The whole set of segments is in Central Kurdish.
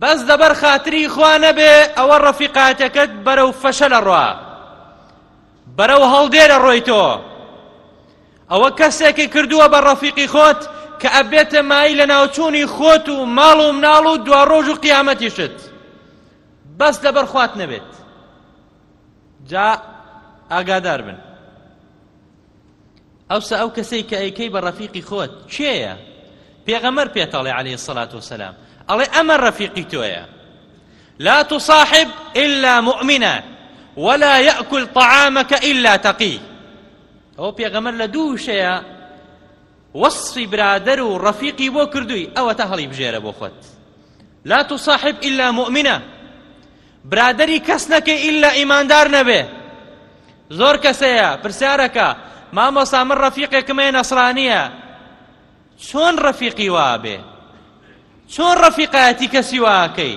بەس لەبەر خاتری خوا نەبێ ئەوە ڕەفیقاتەکەت بەرەو فەشەل ئەڕوا بەرەو هەڵدێر ئەڕۆیتەوە ئەوە کەسێکی کردووە بە ڕەفیقی خۆت کە ئەبێتە مای لە ناوچوونی خۆت و ماڵ و مناڵ و دوا ڕۆژ و قیامەتیشت بەس لەبەر خوات نەبێت جا ئاگادار بن ئەوسا ئەو کەسەی کە ئەیکەی بە ڕەفیقی خۆت کێیە پێغەمەر پێتەڵێ عليه سەلات وسلام ئەڵێ ئەمە ڕەفیقی تۆیە لا تصاحب إلا مؤمنا ولا يأكل طعامك إلا تقي ئەو پێغەمەر لە دوو وشەیە وەسفی برادەر و ڕەفیقی بۆ کردووی ئەوەتا هەڵی بژێرە بۆ خۆت لا تصاحب الا مؤمنە برادری کەس نەکەی ئللا ئیماندار نەبێ زۆر کەسەیە پرسیارەکە مامۆسا من ڕەفیقێکمێ نەسرانیە چۆن ڕەفیقی وابێ چۆن ڕەفیقایەتی کەسی واکەی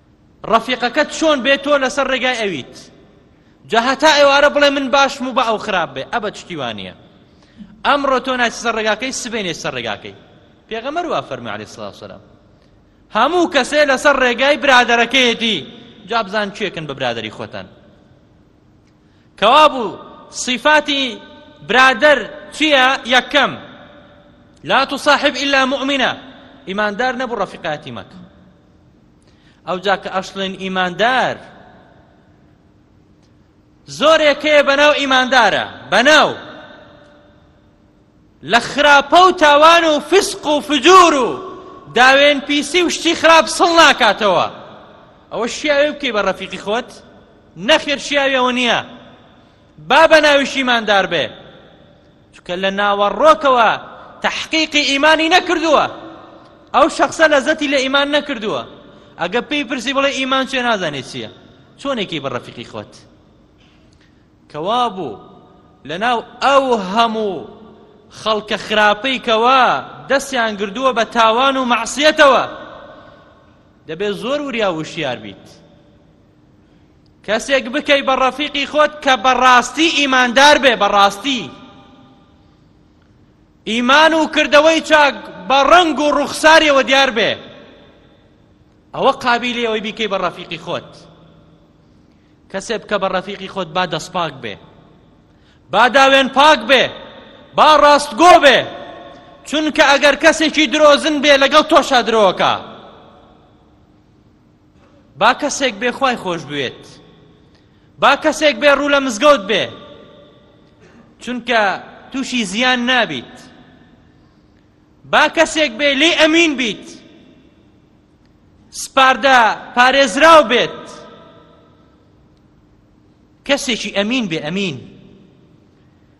ڕەفیقەکەت چۆن بێ تۆ لەسەر ڕێگای ئەویت جا هەتا ئێوارە بڵێ من باشم و بە ئەو خراپ بێ ئەبە شتیوانە ئەمڕۆ تۆ ناچ سەر ڕێگاکەی سبێنێ سەر ڕێگاکەی پێغەمەر وا فەرمی علی سڵاو سلام هەموو کەسێ لەسەر ڕێگای برادەرەکەیەتی جا بزان کوێکن بە برادری خۆتان کەوا بوو صفاتی برادر چییە یەکەم لا تصاحب إلا مؤمنە ئیماندار نەبوو ڕەفیقاتی مەکە ئەوجا کە ئەشڵێن ئیماندار زۆرێک هەیە بەناو ئیماندارە بەناو لە خراپە و تاوان و فسق و فجور و داوێن پیسی و شتی خراپ سڵ ناکاتەوە ئەوە شیاوێ بکەی بە ڕەفیقی خۆت نەخێر شیاوێەوە نییە با بە ناویشیماندار بێ چونکە لە ناوەڕۆکەوە تەحقیقی ئیمانی نەکردووە ئەو شخصە لەزەتی لە ئیمان نەکردووە ئەگە پێی پرسی بڵێ ئیمان چێ نازانێ چییە چۆنێکی بە ڕەفیقی خۆت کەوا بوو لەناو ئەو هەموو خەڵکە خراپەی کەوا دەستیان گردووە بە تاوان و مەعسیەتەوە دەبێت زۆر وریا وشیار بیت کەسێک بکەی بە ڕەفیقی خۆت کە بەڕاستی ئیماندار بێ بەڕاستی ئیمان و کردەوەی چاک بە ڕەنگ و ڕوخسارەوە دیار بێ ئەوە قابلی ئەوەی بیکەی بە ڕەفیقی خۆت کەسێ بکە بە ڕەفیقی خۆت با دەست پاک بێ با داوێن پاک بێ با ڕاستگۆ بێ چونکە ئەگەر کەسێکی درۆزن بێ لەگەڵ تۆشا درۆکە با کەسێک بێ خوای خۆش بوێت با کەسێک بێ ڕوو لە مزگەوت بێ چونکە تووشی زیان نابیت با کەسێک بێ لێ ئەمین بیت سپاردە پارێزراو بێت کەسێکی ئەمین بێ ئەمین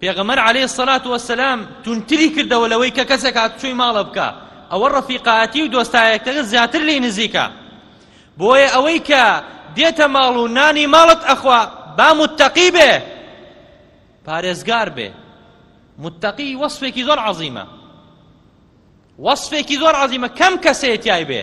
پێغەمبەر علیە الصلوة والسلام تونتری کردەوە لەوەی کە کەسێک هاتوچۆی ماڵە بکە ئەوە ڕەفیقایەتی و دۆستایەتەکە زیاتر لێی نزیکە بۆیە ئەوەی کە دێتە ماڵ و نانی ماڵت ئەخوا با متەقی بێ پارێزگار بێ متەقی وەصفێکی زۆر عەظیمە وەصفێکی زۆر عەظیمە کەم کەسێتیای بێ